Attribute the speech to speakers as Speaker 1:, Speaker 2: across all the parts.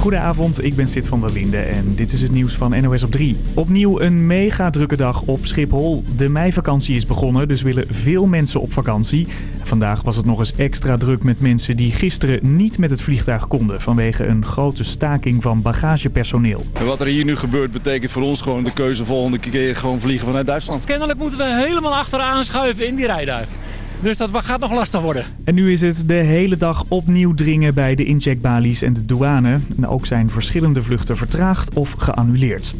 Speaker 1: Goedenavond, ik ben Sid van der Linde en dit is het nieuws van NOS op 3. Opnieuw een mega drukke dag op Schiphol. De meivakantie is begonnen, dus willen veel mensen op vakantie. Vandaag was het nog eens extra druk met mensen die gisteren niet met het vliegtuig konden... vanwege een grote staking van bagagepersoneel.
Speaker 2: En wat er hier nu gebeurt betekent voor ons gewoon de keuze volgende keer gewoon vliegen vanuit Duitsland.
Speaker 3: Kennelijk moeten we helemaal achteraan schuiven in die rijduik. Dus dat gaat nog lastig worden.
Speaker 1: En nu is het de hele dag opnieuw dringen bij de incheckbalies en de douane. En ook zijn verschillende vluchten vertraagd of geannuleerd.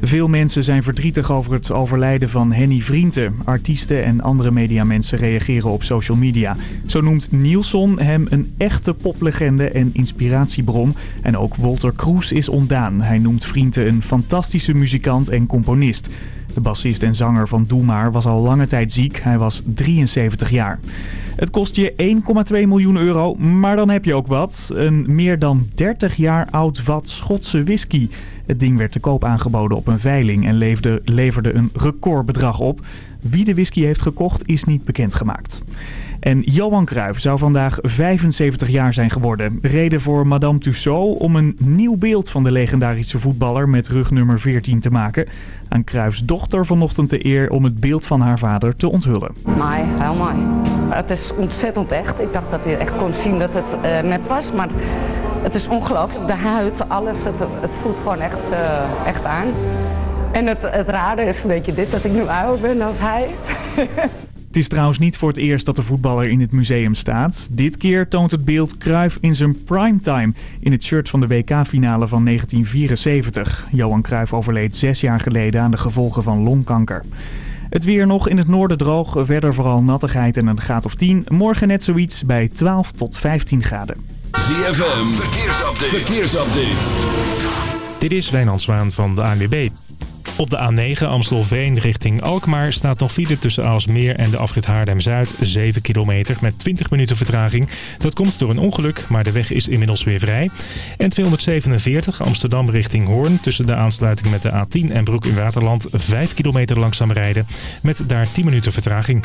Speaker 1: Veel mensen zijn verdrietig over het overlijden van Henny Vrienden. Artiesten en andere mediamensen reageren op social media. Zo noemt Nielsen hem een echte poplegende en inspiratiebron. En ook Walter Kroes is ontdaan. Hij noemt Vrienden een fantastische muzikant en componist. De bassist en zanger van Doe Maar was al lange tijd ziek. Hij was 73 jaar. Het kost je 1,2 miljoen euro, maar dan heb je ook wat. Een meer dan 30 jaar oud vat Schotse whisky. Het ding werd te koop aangeboden op een veiling en leverde, leverde een recordbedrag op. Wie de whisky heeft gekocht is niet bekendgemaakt. En Johan Cruijff zou vandaag 75 jaar zijn geworden. Reden voor Madame Tussaud om een nieuw beeld van de legendarische voetballer met rugnummer 14 te maken. Aan Cruijffs dochter vanochtend de eer om het beeld van haar vader te onthullen.
Speaker 4: Mooi, heel mooi. Het is ontzettend echt. Ik dacht dat je echt kon zien dat het uh, nep was, maar het is ongelooflijk. De huid, alles, het, voelt gewoon echt, uh, echt aan. En het, het rare is een beetje dit, dat ik nu ouder ben als hij.
Speaker 1: Het is trouwens niet voor het eerst dat de voetballer in het museum staat. Dit keer toont het beeld Cruijff in zijn primetime in het shirt van de WK-finale van 1974. Johan Cruijff overleed zes jaar geleden aan de gevolgen van longkanker. Het weer nog in het noorden droog, verder vooral nattigheid en een graad of 10. Morgen net zoiets bij 12 tot 15 graden.
Speaker 5: ZFM, verkeersupdate. verkeersupdate.
Speaker 6: Dit is Wijnand Zwaan van de ANWB. Op de A9 Amstelveen richting Alkmaar staat nog file tussen Aalsmeer en de afrit Haarlem-Zuid. 7 kilometer met 20 minuten vertraging. Dat komt door een ongeluk, maar de weg is inmiddels weer vrij. En 247 Amsterdam richting Hoorn tussen de aansluiting met de A10 en Broek in Waterland 5 kilometer langzaam rijden. Met daar 10 minuten vertraging.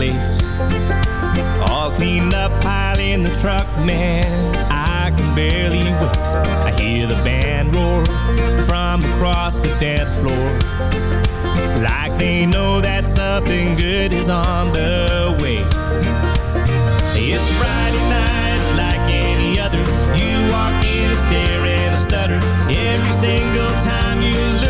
Speaker 7: Place. All cleaned up, pile in the truck, man. I can barely wait. I hear the band roar from across the dance floor. Like they know that something good is on the way. It's Friday night like any other. You walk in a stare and a stutter every single time you look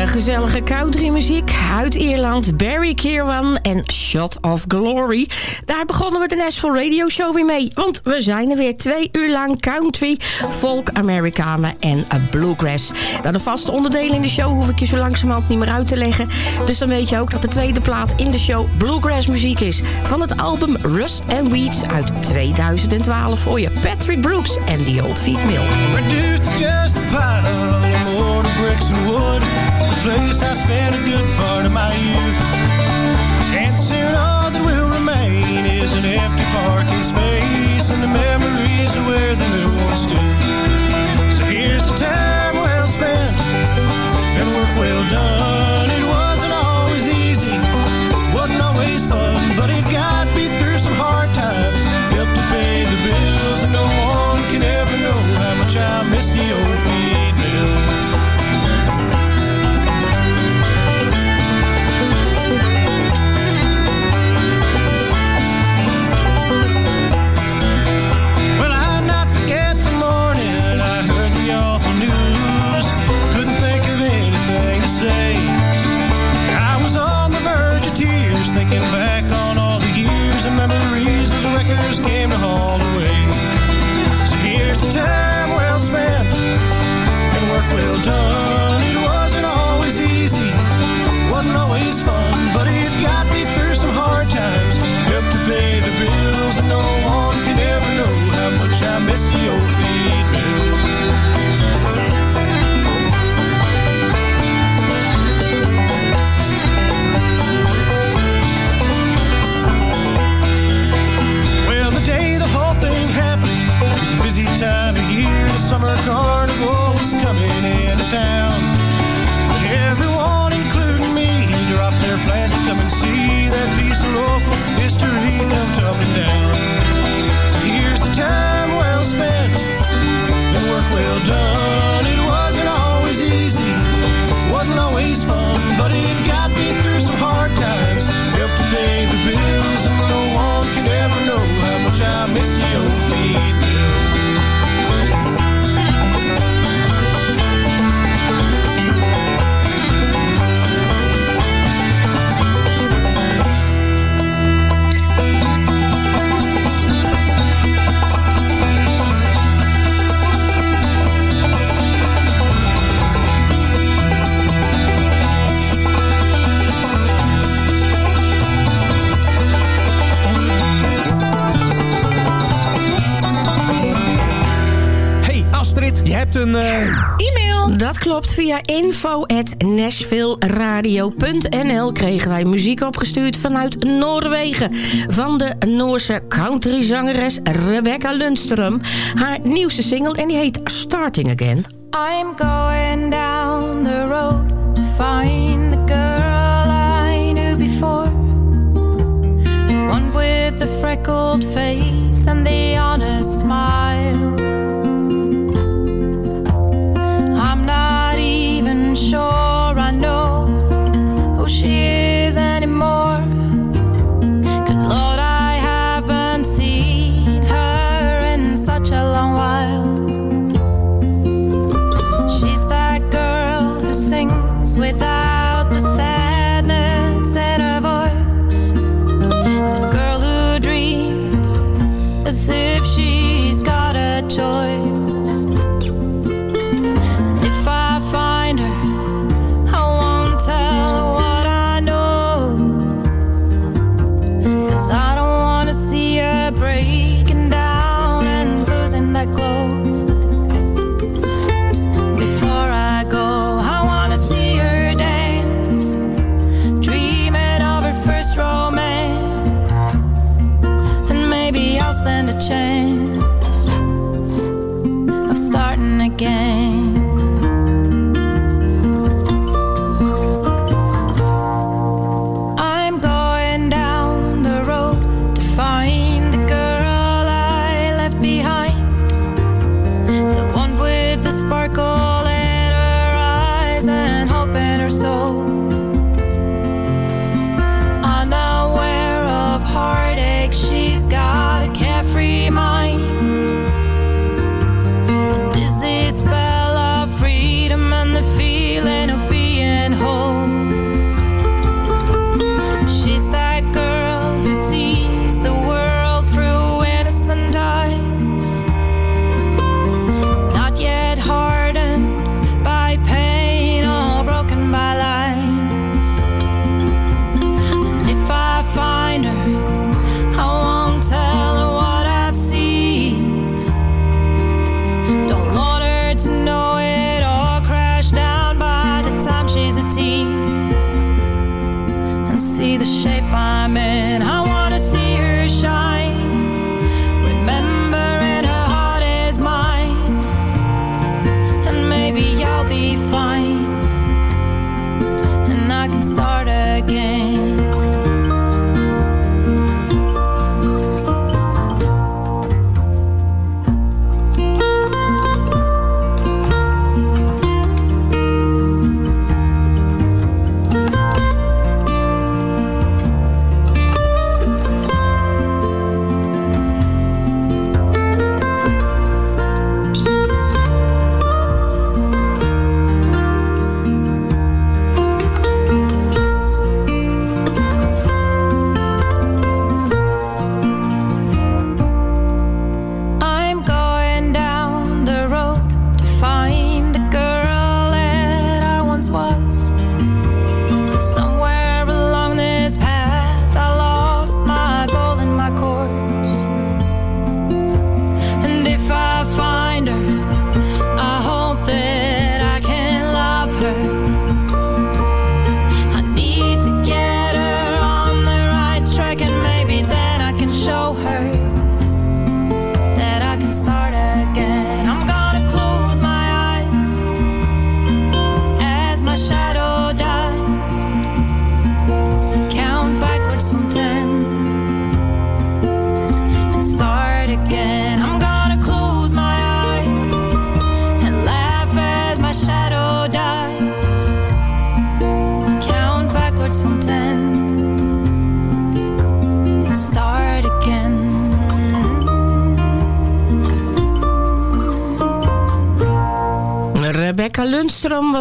Speaker 8: lekkere, gezellige countrymuziek uit Ierland. Barry Kierwan en Shot of Glory. Daar begonnen we de Nashville Radio Show weer mee. Want we zijn er weer twee uur lang country, folk, Amerikanen en bluegrass. Nou, de vaste onderdelen in de show hoef ik je zo langzamerhand niet meer uit te leggen. Dus dan weet je ook dat de tweede plaat in de show bluegrass muziek is. Van het album Rust and Weeds uit 2012 voor je Patrick Brooks en The Old Feet Mill.
Speaker 9: Just bricks wood. Place I spent a good part of my youth. And soon all that will remain is an empty parking space and the memories of where the new one stood. So here's the time well spent and work well done. It wasn't always easy, wasn't always fun, but it got me through some hard times. Helped to pay the bills, and no one can ever know how much I miss the old
Speaker 8: Via info.nashvilleradio.nl kregen wij muziek opgestuurd vanuit Noorwegen. Van de Noorse countryzangeres Rebecca Lundström. Haar nieuwste single en die heet Starting Again.
Speaker 10: I'm going down the road to find the girl I knew before. The one with the freckled face and the honest smile. Even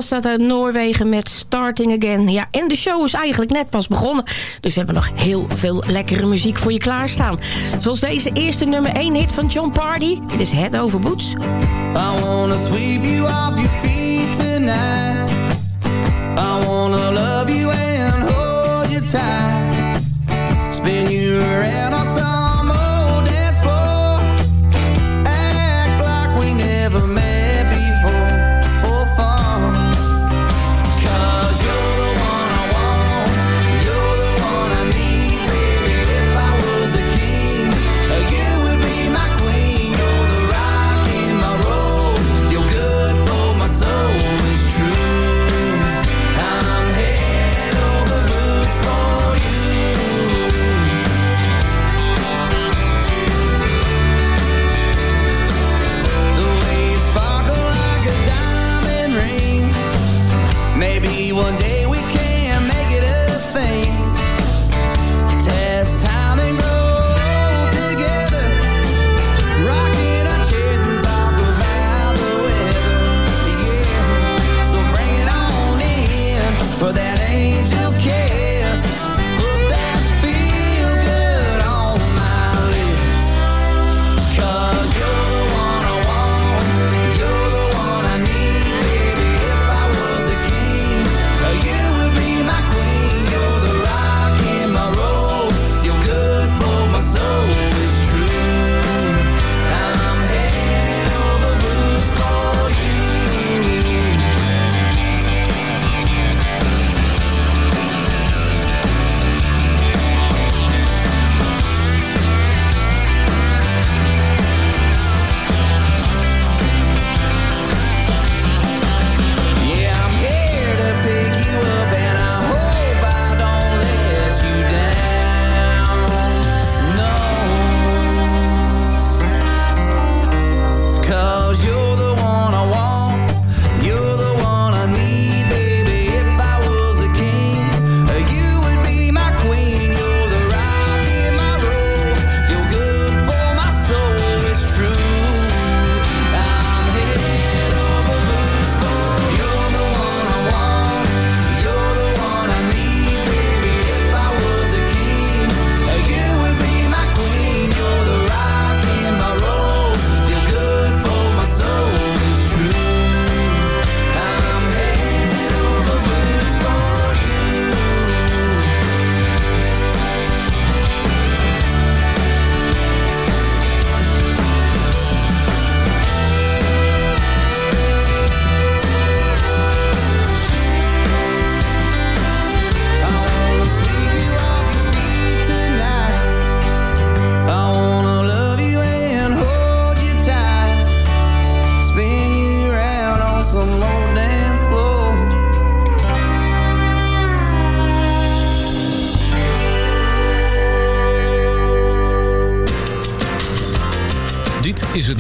Speaker 8: Dat uit Noorwegen met Starting Again. Ja, en de show is eigenlijk net pas begonnen. Dus we hebben nog heel veel lekkere muziek voor je klaarstaan. Zoals deze eerste nummer 1 hit van John Party. Dit is Head Over Boots.
Speaker 11: I wanna sweep you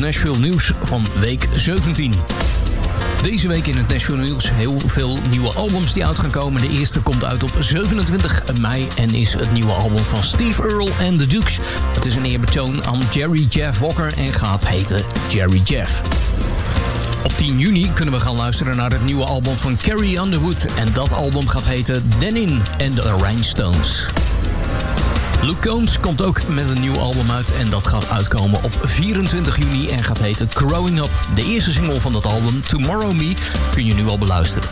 Speaker 12: Nashville Nieuws van week 17. Deze week in het Nashville Nieuws heel veel nieuwe albums die uit gaan komen. De eerste komt uit op 27 mei en is het nieuwe album van Steve Earle en The Dukes. Het is een eerbetoon aan Jerry Jeff Walker en gaat heten Jerry Jeff. Op 10 juni kunnen we gaan luisteren naar het nieuwe album van Carrie Underwood. En dat album gaat heten Denin and the Rhinestones. Luke Combs komt ook met een nieuw album uit en dat gaat uitkomen op 24 juni en gaat heten Growing Up. De eerste single van dat album, Tomorrow Me, kun je nu al beluisteren.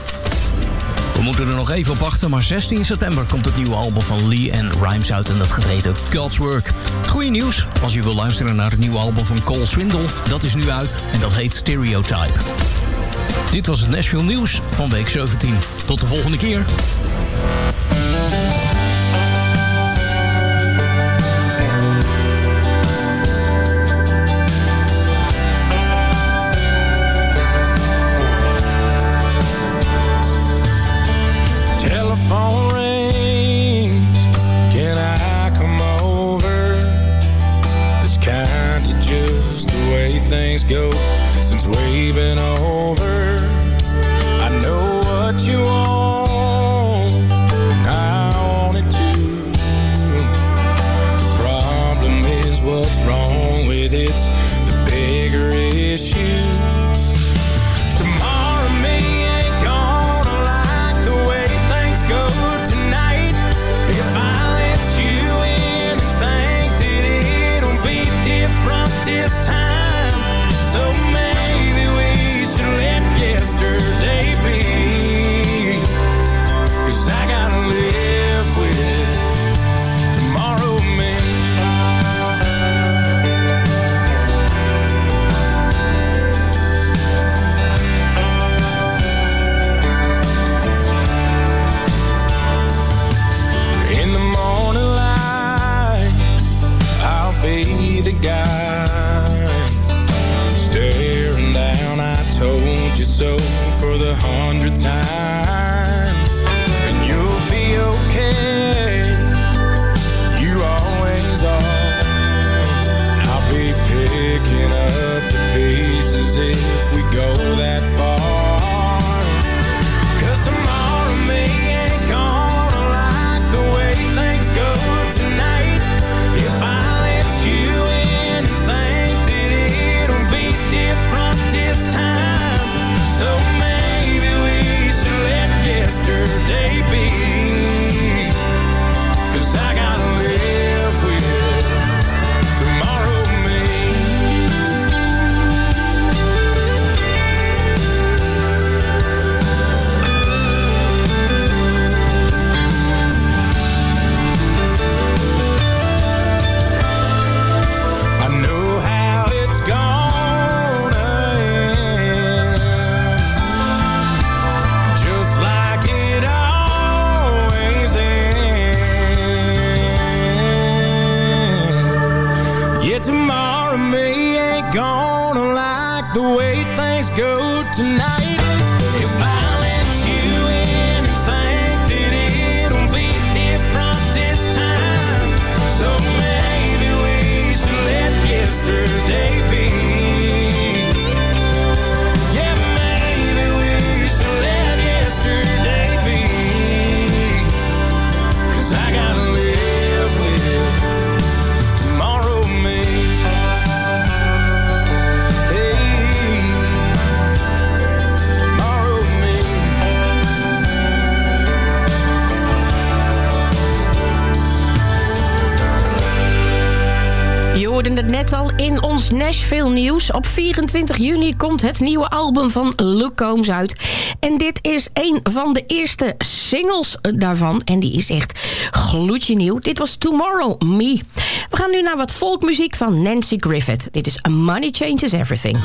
Speaker 12: We moeten er nog even op wachten, maar 16 september komt het nieuwe album van Lee en Rhymes uit en dat gaat heten God's Work. Goeie nieuws, als je wil luisteren naar het nieuwe album van Cole Swindle, dat is nu uit en dat heet Stereotype. Dit was het Nashville Nieuws van week 17. Tot de volgende keer.
Speaker 13: Tomorrow me ain't gonna like the way things go tonight. In
Speaker 8: ons Nashville nieuws. Op 24 juni komt het nieuwe album van Luke Combs uit. En dit is een van de eerste singles daarvan. En die is echt gloedje nieuw. Dit was Tomorrow Me. We gaan nu naar wat folkmuziek van Nancy Griffith. Dit is Money Changes Everything.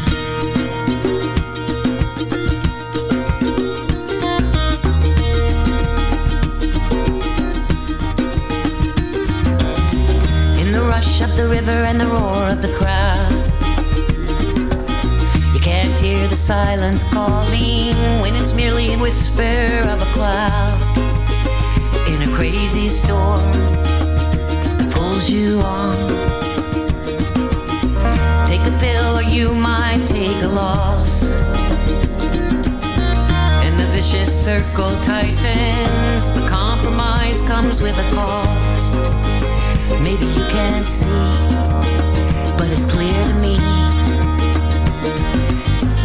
Speaker 14: The river and the roar of the crowd. You can't hear the silence calling when it's merely a whisper of a cloud. In a crazy storm pulls you on. Take a pill or you might take a loss. And the vicious circle tightens, but compromise comes with a cost. Maybe you can't see, but it's clear to me.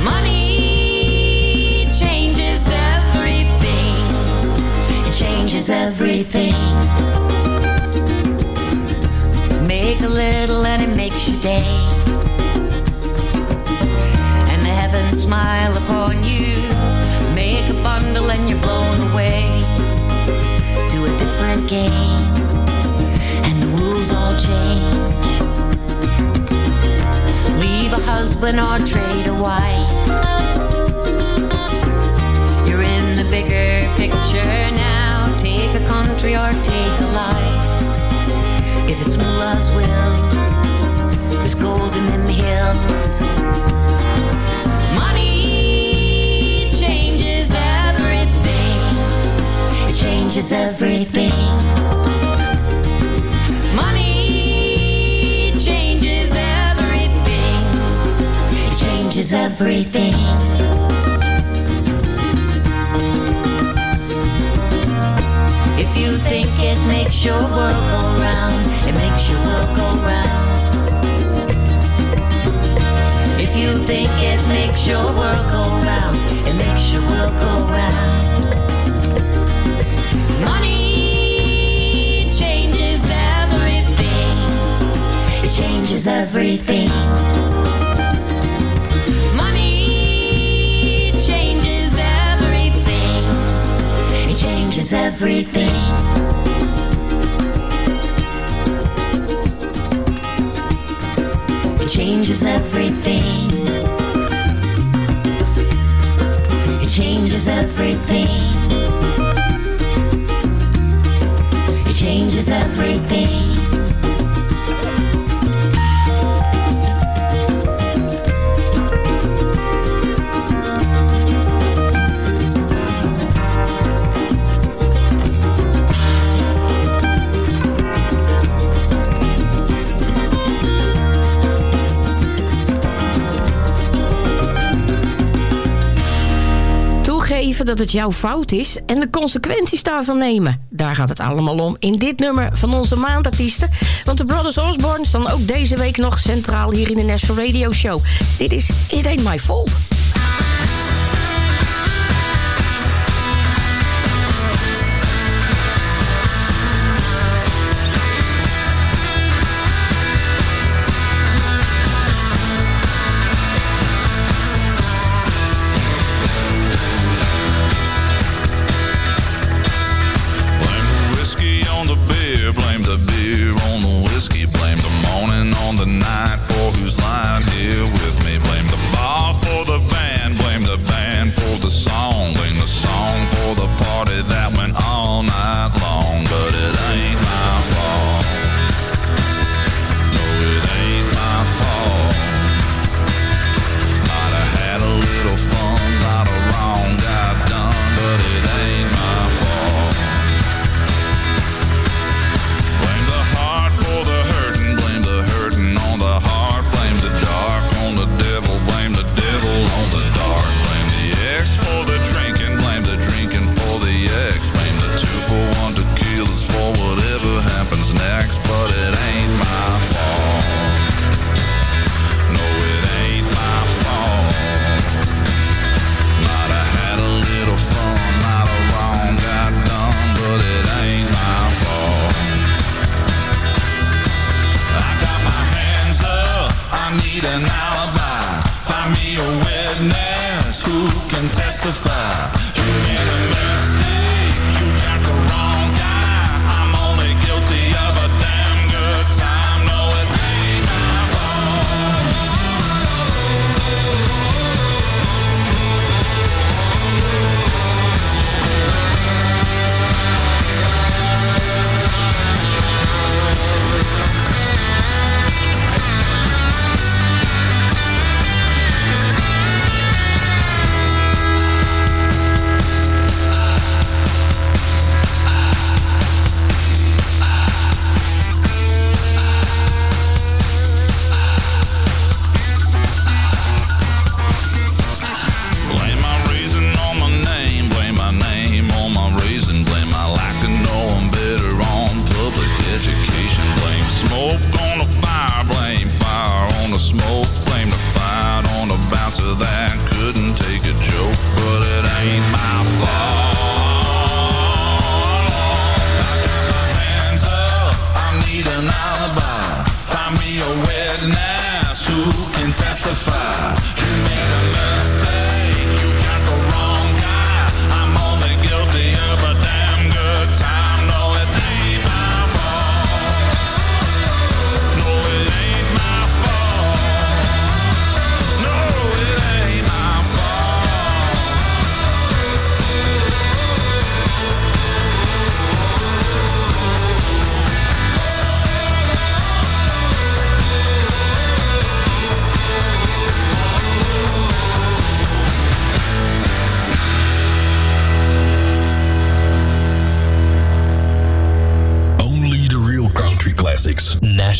Speaker 14: Money changes everything. It changes everything. Make a little and it makes your day. And the heavens smile upon you. Make a bundle and you're blown away to a different game change. Leave a husband or trade a wife. You're in the bigger picture now. Take a country or take a life. If it's mullah's will, there's gold in them hills. Money changes everything. It changes everything. Changes everything. If you think it makes your world go round, it makes your world go round. If you think it makes your world go round, it makes your world go round. Money changes everything. It changes everything. Everything. It changes everything. It changes everything.
Speaker 15: Dat het jouw fout is en de consequenties daarvan nemen. Daar gaat het allemaal om in dit nummer van onze maandartiesten. Want de Brothers Osborne staan ook deze week nog centraal hier in de National Radio Show. Dit is It Ain't My Fault.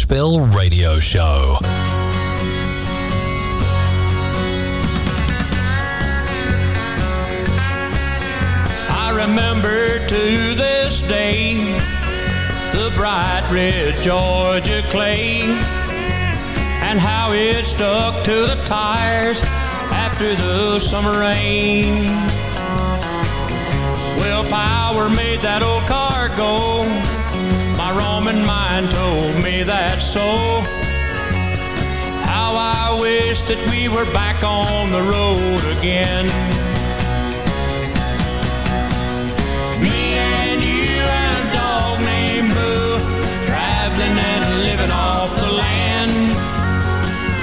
Speaker 12: Nashville Radio Show.
Speaker 16: I remember to this day the bright red Georgia clay and how it stuck to the tires after the summer rain. Well, power made that old car go. My Roman mind told me that so. How I wish that we were back on the road again. Me and you and a dog named Boo, traveling and living off the land.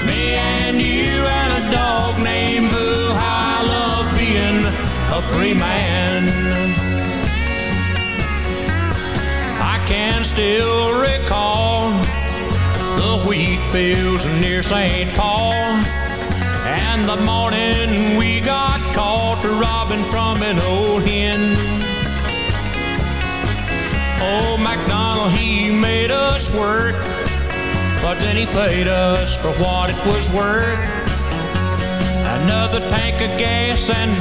Speaker 16: Me and you and a dog named Boo, how I love being a free man. Still recall the wheat fields near St. Paul. And the morning we got caught robbing from an old hen. Old MacDonald, he made us work, but then he paid us for what it was worth. Another tank of gas and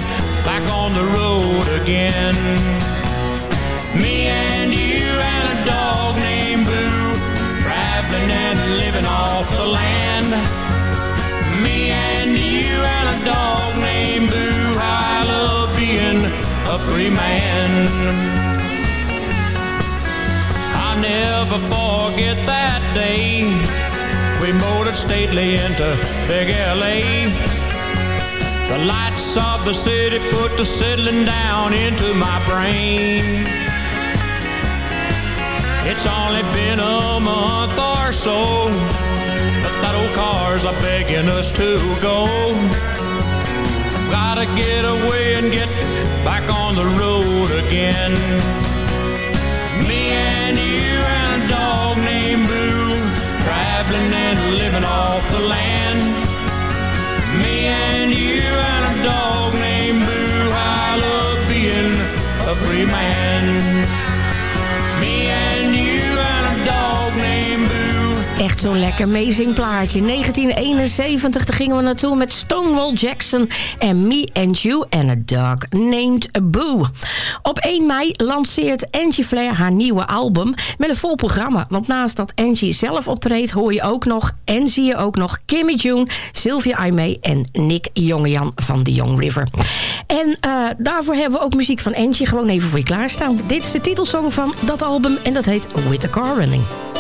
Speaker 16: back on the road again. Me and you Boo, traveling and living off the land. Me and you and a dog named Boo, I love being a free man. I'll never forget that day. We motored stately into big LA. The lights of the city put the settling down into my brain. It's only been a month or so, but that old car's are begging us to go. Gotta get away and get back on the road again. Me and you and a dog named Boo, traveling and living off the land. Me and you and a dog named Boo, I love being a free man.
Speaker 8: Echt zo'n lekker meezingplaatje. 1971 daar gingen we naartoe met Stonewall Jackson en Me and You and a Dog Named Boo. Op 1 mei lanceert Angie Flair haar nieuwe album met een vol programma. Want naast dat Angie zelf optreedt hoor je ook nog en zie je ook nog Kimmy June, Sylvia Aimee en Nick Jongejan van The Young River. En eh, daarvoor hebben we ook muziek van Angie gewoon even voor je klaarstaan. Dit is de titelsong van dat album en dat heet With the Car Running.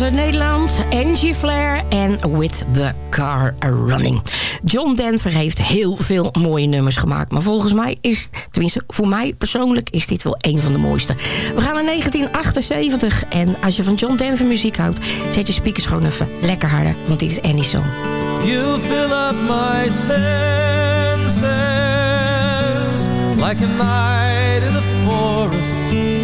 Speaker 8: Nederland. Angie Flair en With the Car Running. John Denver heeft heel veel mooie nummers gemaakt. Maar volgens mij is, tenminste voor mij persoonlijk, is dit wel een van de mooiste. We gaan naar 1978. En als je van John Denver muziek houdt, zet je speakers gewoon even lekker harder. Want dit is Annie's Song.
Speaker 17: You fill up my senses like a night in the forest.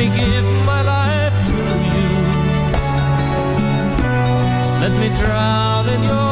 Speaker 17: me give my life to you. Let me drown in your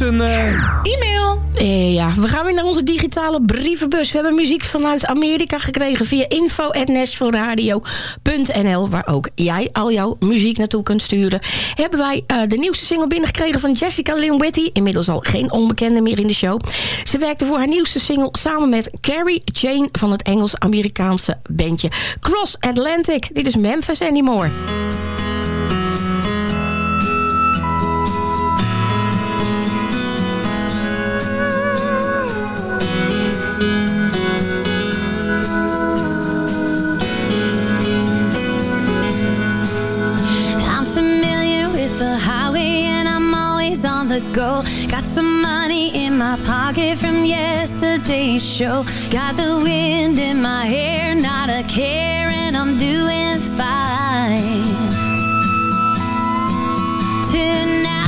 Speaker 3: een... eh,
Speaker 8: E-mail. Eh, ja, we gaan weer naar onze digitale brievenbus. We hebben muziek vanuit Amerika gekregen via info.nashvilleradio.nl waar ook jij al jouw muziek naartoe kunt sturen. Hebben wij eh, de nieuwste single binnengekregen van Jessica Lynn Whitty. Inmiddels al geen onbekende meer in de show. Ze werkte voor haar nieuwste single samen met Carrie Jane van het Engels-Amerikaanse bandje Cross Atlantic. Dit is Memphis Anymore.
Speaker 14: Always on the go. Got some money in my pocket from yesterday's show. Got the wind in my hair, not a care, and I'm doing fine. Tonight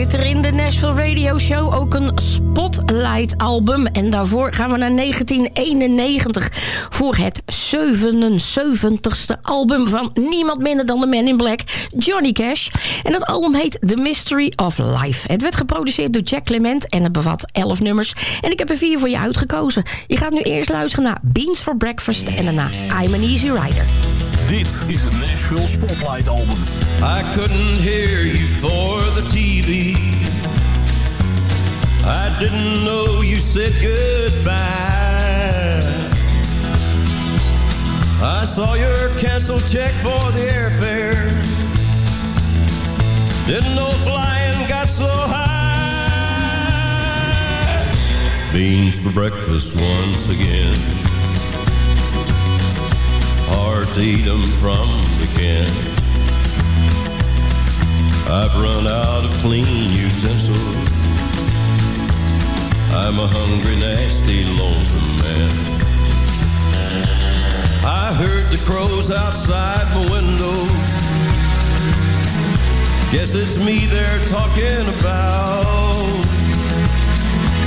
Speaker 8: zit er in de Nashville Radio Show ook een Spotlight album. En daarvoor gaan we naar 1991 voor het 77ste album van niemand minder dan de Man in Black, Johnny Cash. En dat album heet The Mystery of Life. Het werd geproduceerd door Jack Clement en het bevat 11 nummers. En ik heb er vier voor je uitgekozen. Je gaat nu eerst luisteren naar Beans for Breakfast en daarna I'm an Easy Rider.
Speaker 5: Dit is het Nashville Spotlight Album.
Speaker 17: I couldn't hear you for the TV. I didn't know you said goodbye. I saw your cancel check for the airfare. Didn't know flying got so high. Beans for breakfast once again. Hard to eat 'em from the can. I've run out of clean utensils. I'm a hungry, nasty, lonesome man. I heard the crows outside my window. Guess it's me they're talking about.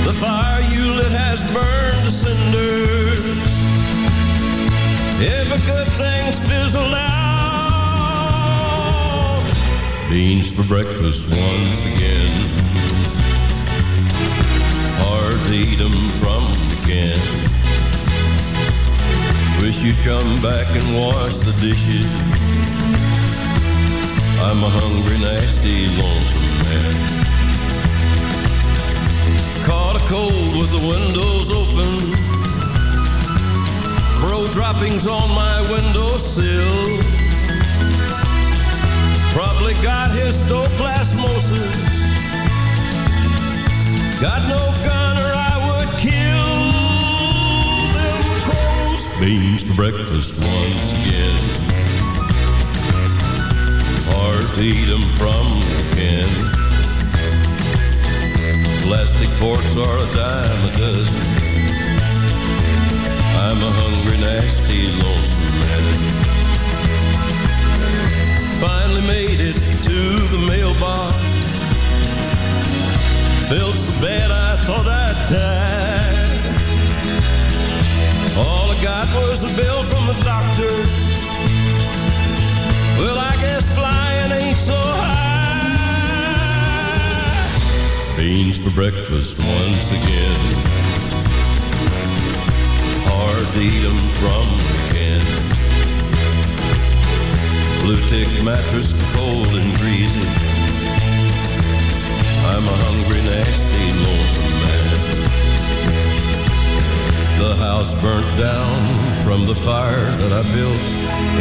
Speaker 17: The fire you lit has burned to cinders. Every good thing's fizzled out. Beans for breakfast once again. Hard to eat 'em from the can. Wish you'd come back and wash the dishes. I'm a hungry, nasty, lonesome man. Caught a cold with the windows open. Crow droppings on my windowsill. Probably got histoplasmosis. Got no gun or I would kill them crows. Beans for breakfast once again. Hard to eat 'em from the can. Plastic forks are a dime a dozen. I'm a hungry, nasty, lonesome man. Finally made it to the mailbox. Felt so bad I thought I'd die. All I got was a bill from the doctor. Well, I guess flying ain't so high. Beans for breakfast once again. 'Em from the can. Blue tick mattress, cold and greasy. I'm a hungry, nasty, lonesome man. The house burnt down from the fire that I built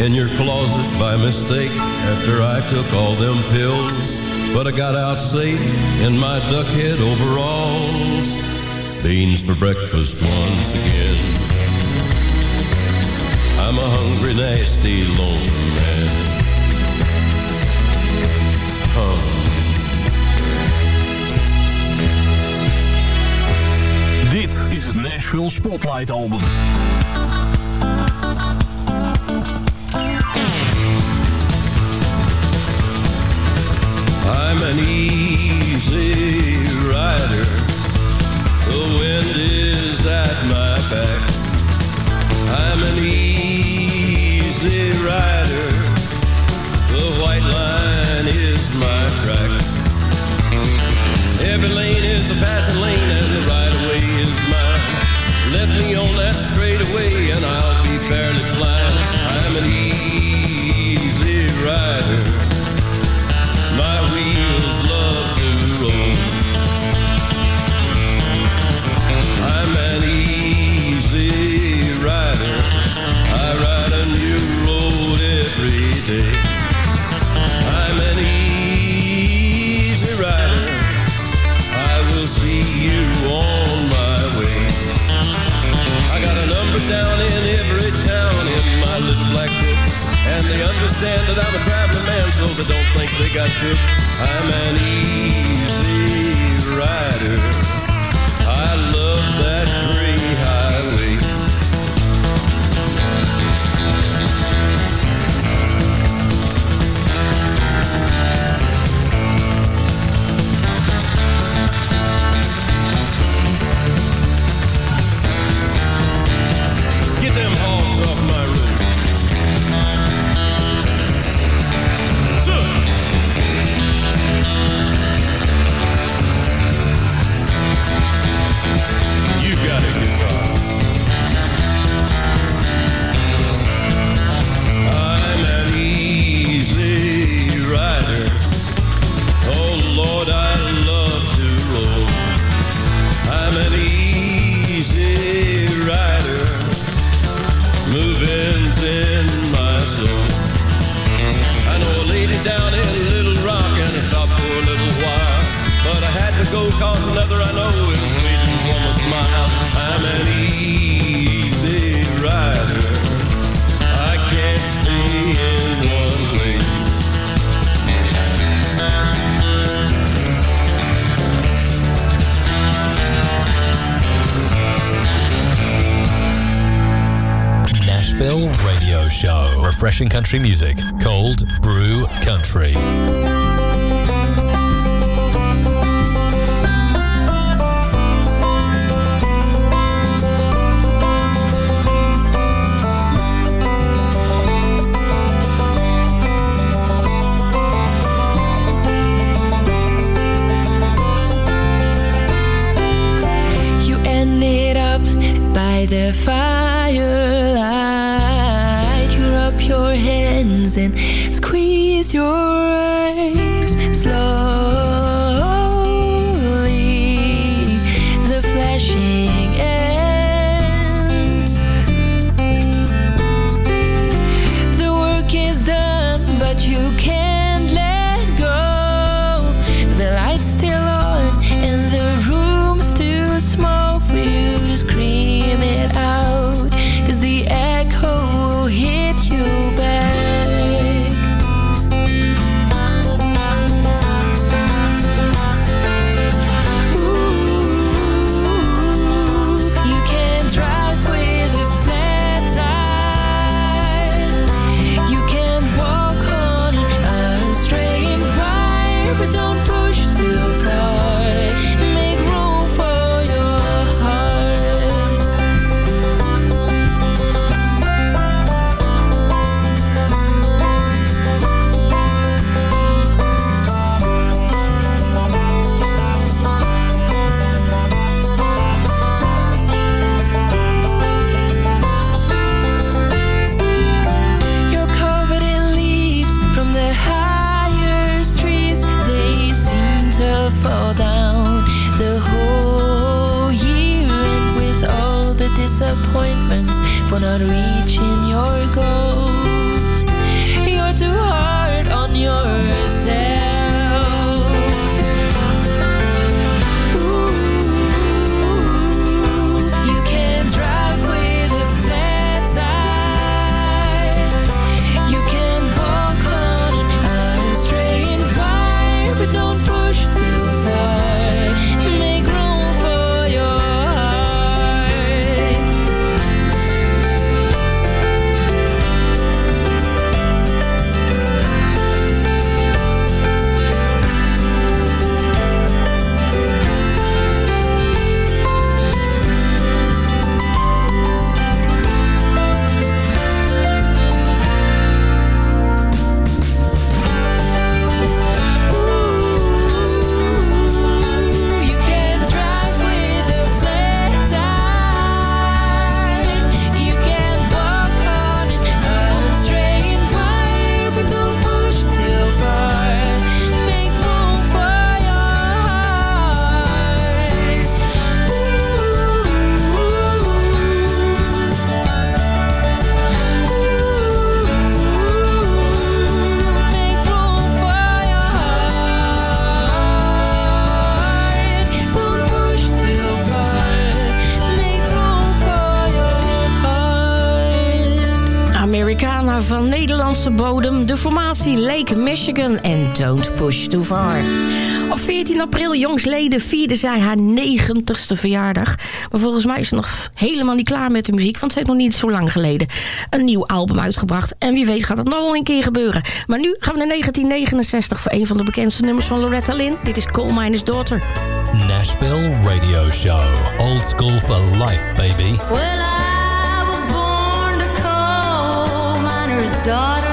Speaker 17: in your closet by mistake after I took all them pills. But I got out safe in my duckhead overalls. Beans for breakfast once again. I'm a hungry, nasty, lonesome man. Huh.
Speaker 5: Dit is het Nashville Spotlight Album.
Speaker 18: Country music.
Speaker 8: Nederlandse bodem, de formatie Lake Michigan en Don't Push Too Far. Op 14 april jongsleden vierde zij haar 90ste verjaardag. Maar volgens mij is ze nog helemaal niet klaar met de muziek... want ze heeft nog niet zo lang geleden een nieuw album uitgebracht. En wie weet gaat het nog wel een keer gebeuren. Maar nu gaan we naar 1969 voor een van de bekendste nummers van Loretta Lynn. Dit is Coal Miner's Daughter.
Speaker 18: Nashville Radio Show. Old school for life, baby.
Speaker 14: Well, I was born to coal miner's daughter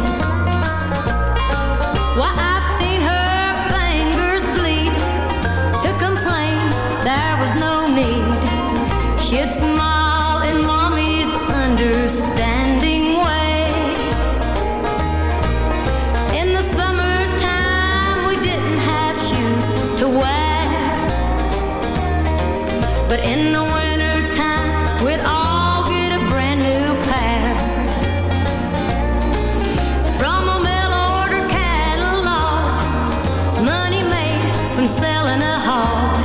Speaker 14: catalog, Money made from selling a hog.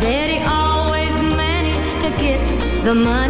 Speaker 14: Daddy always managed to get the money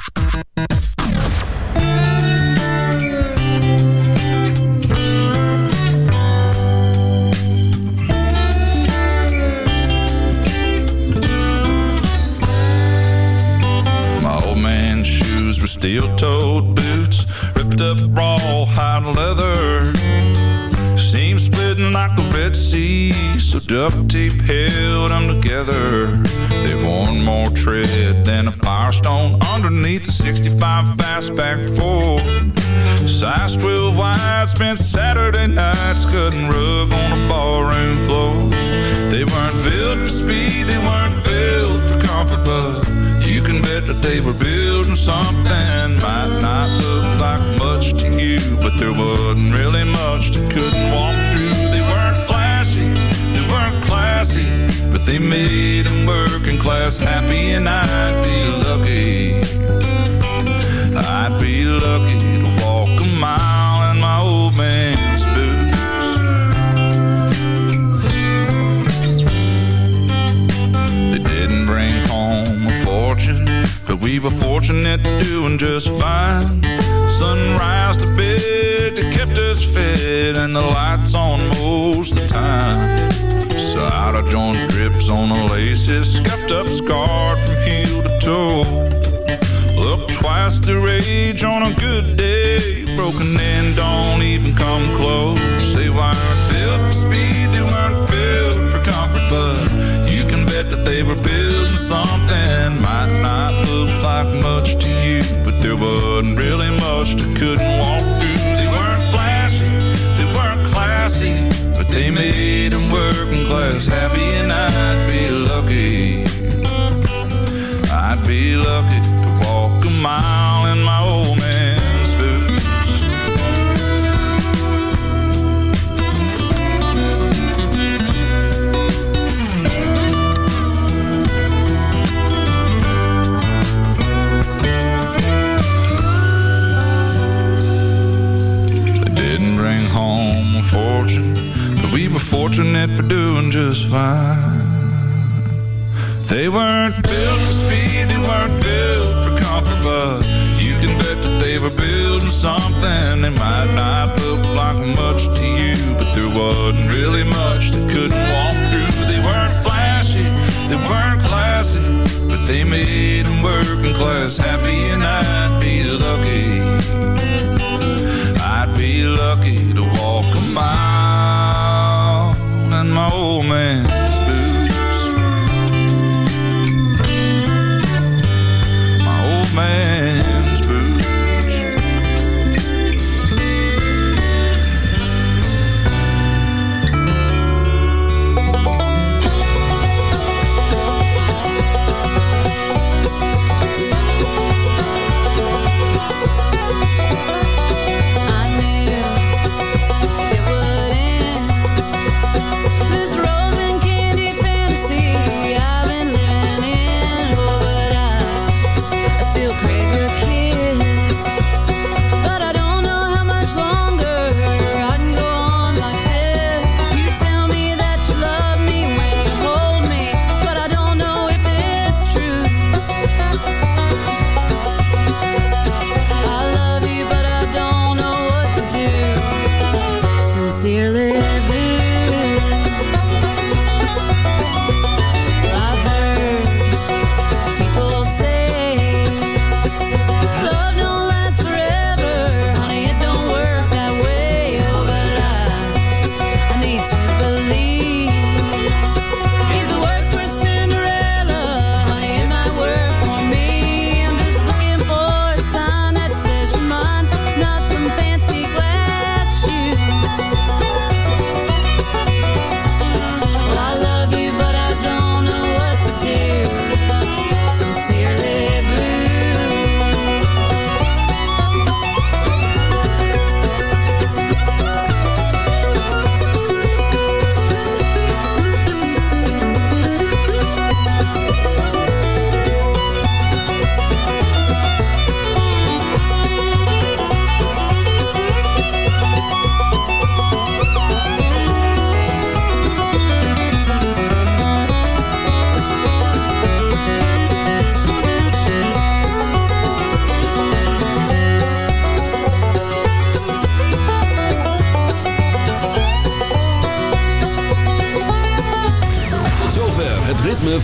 Speaker 15: So duct tape held them together. They've worn more tread than a firestone underneath a 65 fastback Ford. Size 12 wide, spent Saturday nights cutting rug on the ballroom floors. They weren't built for speed, they weren't built for comfort, but you can bet that they were building something. Might not look like much to you, but there wasn't really much that couldn't walk through. But they made them working class happy, and I'd be lucky. I'd be lucky to walk a mile in my old man's boots. They didn't bring home a fortune, but we were fortunate doing just fine. Sunrise to bed that kept us fed, and the lights on most of the time. Out of joint drips on the laces, scuffed up, scarred from heel to toe. Look twice the rage on a good day. Broken in, don't even come close. They weren't built for speed, they weren't built for comfort, but you can bet that they were building something. Might not look like much to you, but there wasn't really much to couldn't class happy, and I'd fortunate for doing just fine. They weren't built for speed, they weren't built for comfort, but you can bet that they were building something. They might not look like much to you, but there wasn't really much that couldn't walk through. They weren't flashy, they weren't classy, but they made them working class happy, and I'd be lucky. I'd be lucky to my old man's